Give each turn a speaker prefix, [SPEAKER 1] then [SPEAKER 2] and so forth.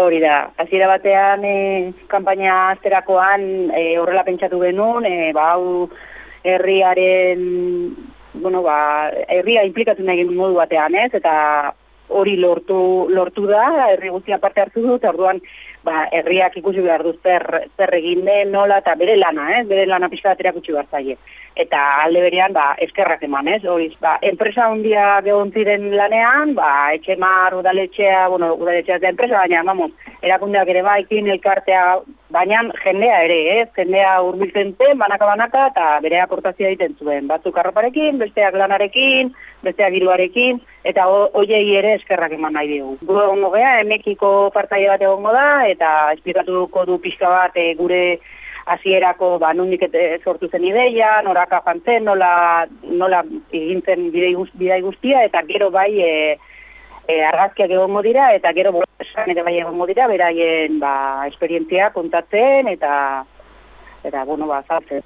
[SPEAKER 1] Hori da, hasiera batean e, kanpaina azterakoan e, horrela pentsatu genuen, e, ba, hau herriaren, bueno, ba, herria implikatu nahi modu batean, ez? Eta hori lortu, lortu da, herri guztia parte hartu dut, orduan, ba, herriak ikusi behar dut zer, zer egin den, nola, eta bere lana, eh? bere lana pixka baterak utzi behar zaie eta alde berean ba eskerrak eman, ez? Horiz, ba, enpresa hondia gehon ziren lanean, ba etxemar udaletxea, bueno, udaletxea da enpresa baina, vamos, erakundeak ere baikin elkartea, baina jendea ere, ez? Jendea hurbiltzen zen, banaka banaka eta bere aportazioa egiten zuen. Batzuk arroparekin, besteak lanarekin, besteak giruarekin eta hoiei ere eskerrak eman nahi dugu. Gu egongo gea, emekiko partaide bat egongo da eta esplikatuko du pixka bat e, gure hasierako ba nundik sortu zen ideia, noraka jantzen, nola nola egintzen bidai guztia eta gero bai e, e, argazkiak egongo dira eta gero esan ere bai egongo dira beraien ba esperientzia kontatzen eta eta bueno ba zaltzen.